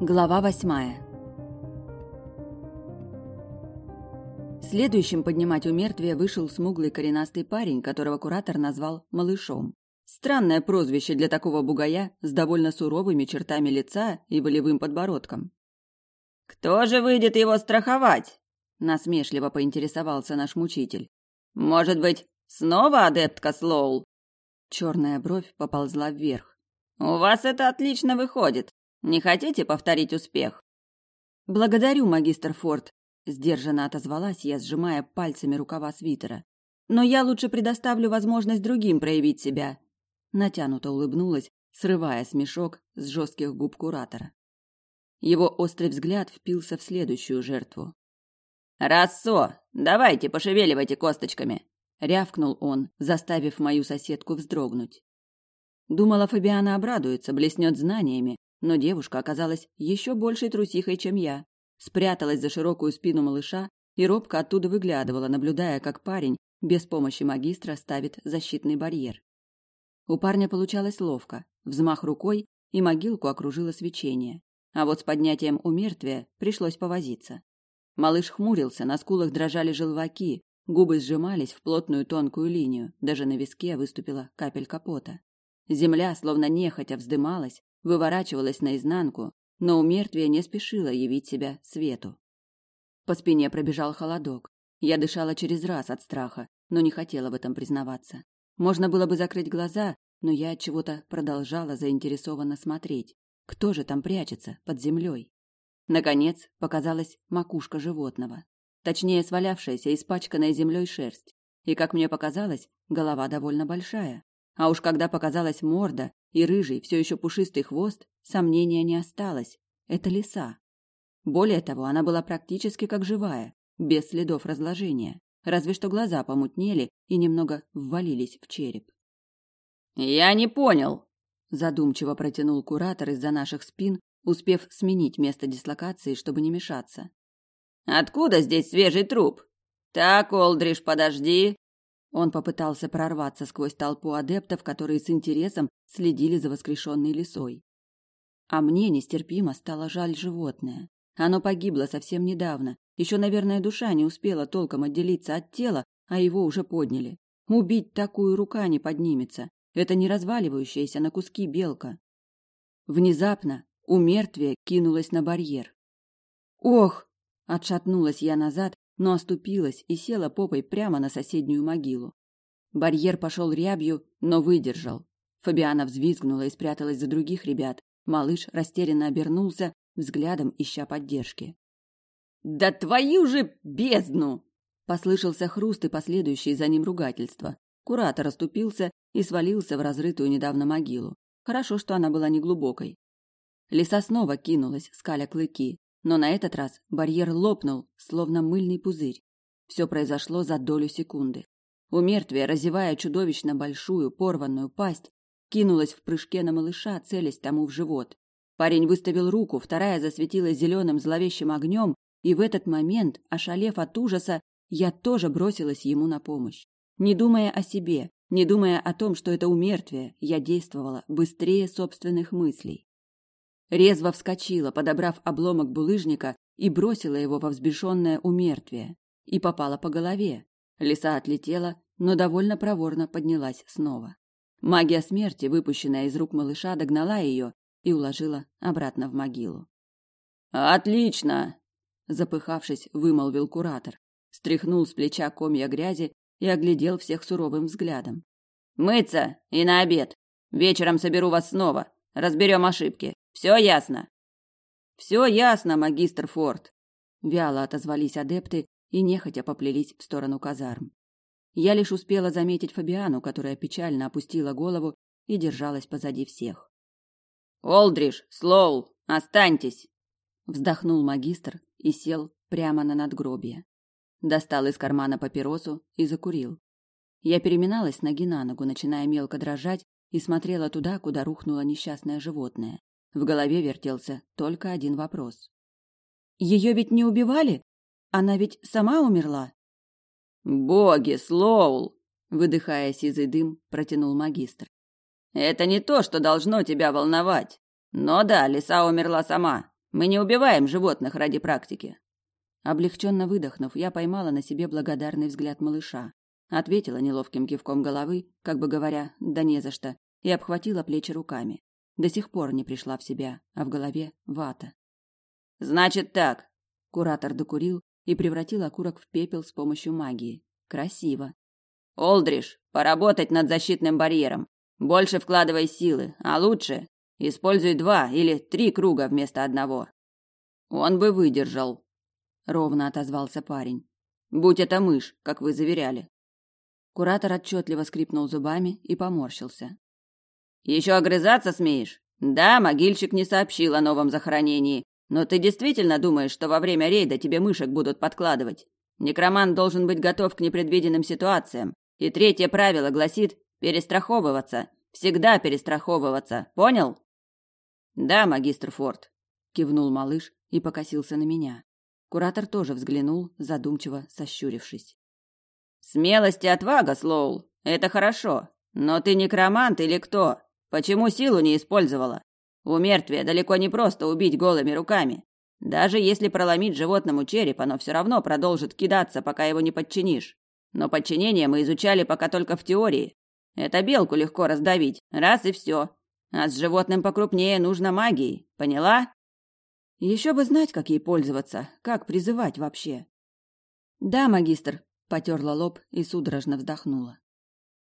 Глава восьмая Следующим поднимать у мертвия вышел смуглый коренастый парень, которого куратор назвал «малышом». Странное прозвище для такого бугая с довольно суровыми чертами лица и волевым подбородком. «Кто же выйдет его страховать?» – насмешливо поинтересовался наш мучитель. «Может быть, снова адептка Слоул?» Черная бровь поползла вверх. «У вас это отлично выходит. Не хотите повторить успех?» «Благодарю, магистр Форд», – сдержанно отозвалась я, сжимая пальцами рукава свитера. «Но я лучше предоставлю возможность другим проявить себя». Натянуто улыбнулась, срывая смешок с жестких губ куратора. Его острый взгляд впился в следующую жертву. «Рассо, давайте пошевеливайте косточками!» — рявкнул он, заставив мою соседку вздрогнуть. Думала, Фабиана обрадуется, блеснет знаниями, но девушка оказалась еще большей трусихой, чем я. Спряталась за широкую спину малыша и робко оттуда выглядывала, наблюдая, как парень без помощи магистра ставит защитный барьер. У парня получалось ловко. Взмах рукой, и могилку окружило свечение. А вот с поднятием умертвия пришлось повозиться. Малыш хмурился, на скулах дрожали желваки, губы сжимались в плотную тонкую линию, даже на виске выступила капелька пота. Земля, словно нехотя, вздымалась, выворачивалась наизнанку, но умертвие не спешило явить себя свету. По спине пробежал холодок. Я дышала через раз от страха, но не хотела в этом признаваться. Можно было бы закрыть глаза, но я от чего-то продолжала заинтересованно смотреть. Кто же там прячется под землей? Наконец показалась макушка животного. Точнее, свалявшаяся, испачканная землей шерсть. И, как мне показалось, голова довольно большая. А уж когда показалась морда и рыжий, все еще пушистый хвост, сомнения не осталось. Это лиса. Более того, она была практически как живая, без следов разложения. Разве что глаза помутнели и немного ввалились в череп. «Я не понял», – задумчиво протянул куратор из-за наших спин, успев сменить место дислокации, чтобы не мешаться. «Откуда здесь свежий труп? Так, Олдриш, подожди!» Он попытался прорваться сквозь толпу адептов, которые с интересом следили за воскрешенной лисой. А мне нестерпимо стало жаль животное. Оно погибло совсем недавно. Еще, наверное, душа не успела толком отделиться от тела, а его уже подняли. Убить такую рука не поднимется. Это не разваливающаяся на куски белка. Внезапно у мертвия кинулась на барьер. «Ох!» – отшатнулась я назад, но оступилась и села попой прямо на соседнюю могилу. Барьер пошел рябью, но выдержал. Фабиана взвизгнула и спряталась за других ребят. Малыш растерянно обернулся, взглядом ища поддержки. «Да твою же бездну!» Послышался хруст и последующие за ним ругательства. Куратор оступился и свалился в разрытую недавно могилу. Хорошо, что она была неглубокой. Лиса снова кинулась, скаля клыки, но на этот раз барьер лопнул, словно мыльный пузырь. Все произошло за долю секунды. У мертвия, разевая чудовищно большую порванную пасть, кинулась в прыжке на малыша, целясь тому в живот. Парень выставил руку, вторая засветилась зеленым зловещим огнем, и в этот момент, ошалев от ужаса, я тоже бросилась ему на помощь. Не думая о себе, не думая о том, что это умертвие, я действовала быстрее собственных мыслей. Резво вскочила, подобрав обломок булыжника и бросила его во взбешенное умертвие. И попала по голове. Лиса отлетела, но довольно проворно поднялась снова. Магия смерти, выпущенная из рук малыша, догнала ее и уложила обратно в могилу. «Отлично!» – запыхавшись, вымолвил куратор. Стряхнул с плеча комья грязи и оглядел всех суровым взглядом. «Мыться и на обед. Вечером соберу вас снова. Разберем ошибки. Все ясно?» «Все ясно, магистр Форд», — вяло отозвались адепты и нехотя поплелись в сторону казарм. Я лишь успела заметить Фабиану, которая печально опустила голову и держалась позади всех. «Олдриш, Слоул, останьтесь!» Вздохнул магистр и сел прямо на надгробие. Достал из кармана папиросу и закурил. Я переминалась ноги на ногу, начиная мелко дрожать, и смотрела туда, куда рухнуло несчастное животное. В голове вертелся только один вопрос. Ее ведь не убивали? Она ведь сама умерла? Боги, Слоул, выдыхая сизый дым, протянул магистр. Это не то, что должно тебя волновать. Но да, лиса умерла сама. Мы не убиваем животных ради практики. Облегченно выдохнув, я поймала на себе благодарный взгляд малыша. Ответила неловким кивком головы, как бы говоря, да не за что, и обхватила плечи руками. До сих пор не пришла в себя, а в голове вата. Значит так. Куратор докурил и превратил окурок в пепел с помощью магии. Красиво. Олдриш, поработать над защитным барьером. Больше вкладывай силы, а лучше используй два или три круга вместо одного. Он бы выдержал, ровно отозвался парень. Будь это мышь, как вы заверяли. Куратор отчетливо скрипнул зубами и поморщился. Еще огрызаться смеешь? Да, могильщик не сообщил о новом захоронении, но ты действительно думаешь, что во время рейда тебе мышек будут подкладывать? Некромант должен быть готов к непредвиденным ситуациям. И третье правило гласит перестраховываться, всегда перестраховываться. Понял? Да, магистр Форд, кивнул малыш и покосился на меня. Куратор тоже взглянул, задумчиво сощурившись. Смелость и отвага, Слоул, это хорошо. Но ты некромант или кто? Почему силу не использовала? У мертвия далеко не просто убить голыми руками. Даже если проломить животному череп, оно все равно продолжит кидаться, пока его не подчинишь. Но подчинение мы изучали пока только в теории. Это белку легко раздавить, раз и все. А с животным покрупнее нужно магией, поняла? Еще бы знать, как ей пользоваться, как призывать вообще. Да, магистр, потерла лоб и судорожно вздохнула.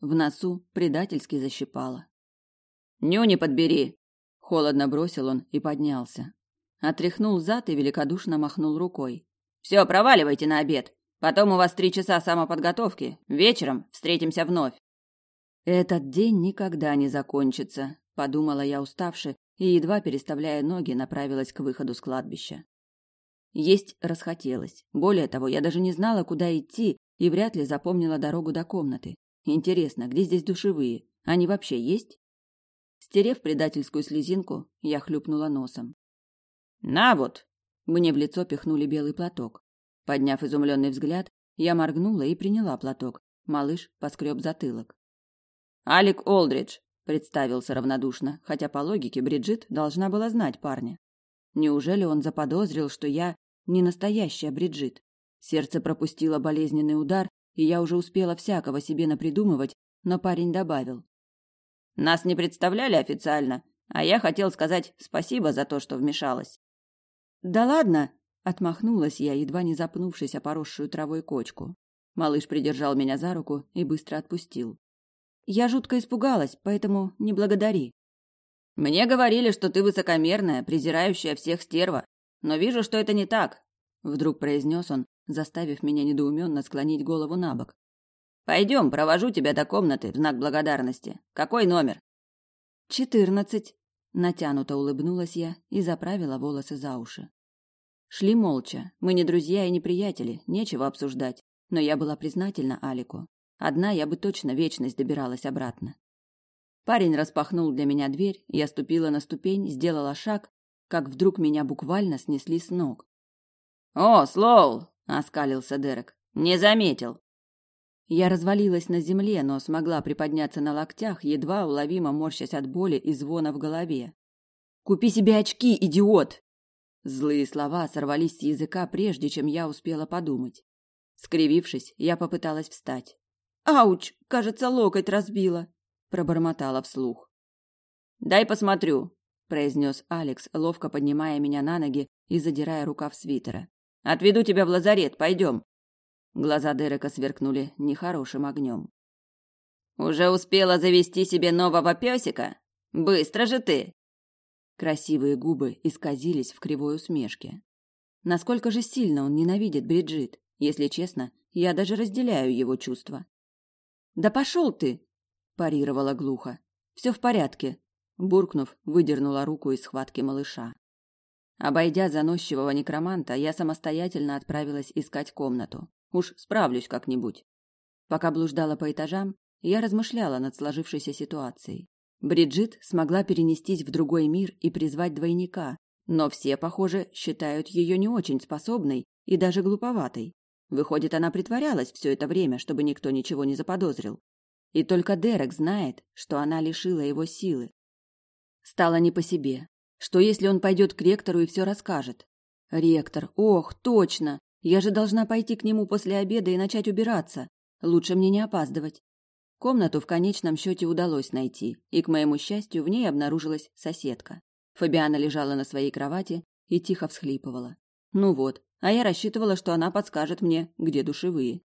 В носу предательски защипала. «Нюни подбери!» Холодно бросил он и поднялся. Отряхнул зад и великодушно махнул рукой. «Все, проваливайте на обед. Потом у вас три часа самоподготовки. Вечером встретимся вновь». «Этот день никогда не закончится», — подумала я уставше и, едва переставляя ноги, направилась к выходу с кладбища. Есть расхотелось. Более того, я даже не знала, куда идти, и вряд ли запомнила дорогу до комнаты. Интересно, где здесь душевые? Они вообще есть? Стерев предательскую слезинку, я хлюпнула носом. «На вот!» Мне в лицо пихнули белый платок. Подняв изумленный взгляд, я моргнула и приняла платок. Малыш поскреб затылок. «Алик Олдридж», — представился равнодушно, хотя по логике Бриджит должна была знать парня. Неужели он заподозрил, что я не настоящая Бриджит? Сердце пропустило болезненный удар, и я уже успела всякого себе напридумывать, но парень добавил. Нас не представляли официально, а я хотел сказать спасибо за то, что вмешалась. Да ладно, отмахнулась я, едва не запнувшись о поросшую травой кочку. Малыш придержал меня за руку и быстро отпустил. Я жутко испугалась, поэтому не благодари. Мне говорили, что ты высокомерная, презирающая всех стерва, но вижу, что это не так, вдруг произнес он, заставив меня недоуменно склонить голову на бок. Пойдем, провожу тебя до комнаты в знак благодарности. Какой номер? Четырнадцать. Натянуто улыбнулась я и заправила волосы за уши. Шли молча. Мы не друзья и не приятели, нечего обсуждать. Но я была признательна Алику. Одна я бы точно вечность добиралась обратно. Парень распахнул для меня дверь, я ступила на ступень, сделала шаг, как вдруг меня буквально снесли с ног. «О, Слоул!» — оскалился Дерек. «Не заметил. Я развалилась на земле, но смогла приподняться на локтях, едва уловимо морщась от боли и звона в голове. «Купи себе очки, идиот!» Злые слова сорвались с языка, прежде чем я успела подумать. Скривившись, я попыталась встать. «Ауч! Кажется, локоть разбила!» – пробормотала вслух. «Дай посмотрю», – произнес Алекс, ловко поднимая меня на ноги и задирая рукав свитера. «Отведу тебя в лазарет, пойдем». Глаза Дерека сверкнули нехорошим огнем. «Уже успела завести себе нового песика? Быстро же ты!» Красивые губы исказились в кривой усмешке. Насколько же сильно он ненавидит Бриджит, если честно, я даже разделяю его чувства. «Да пошел ты!» – парировала глухо. «Все в порядке», – буркнув, выдернула руку из схватки малыша. Обойдя заносчивого некроманта, я самостоятельно отправилась искать комнату. Уж справлюсь как-нибудь. Пока блуждала по этажам, я размышляла над сложившейся ситуацией. Бриджит смогла перенестись в другой мир и призвать двойника, но все, похоже, считают ее не очень способной и даже глуповатой. Выходит, она притворялась все это время, чтобы никто ничего не заподозрил. И только Дерек знает, что она лишила его силы. Стало не по себе. Что если он пойдет к ректору и все расскажет? Ректор, ох, точно! Я же должна пойти к нему после обеда и начать убираться. Лучше мне не опаздывать. Комнату в конечном счете удалось найти, и, к моему счастью, в ней обнаружилась соседка. Фабиана лежала на своей кровати и тихо всхлипывала. Ну вот, а я рассчитывала, что она подскажет мне, где душевые.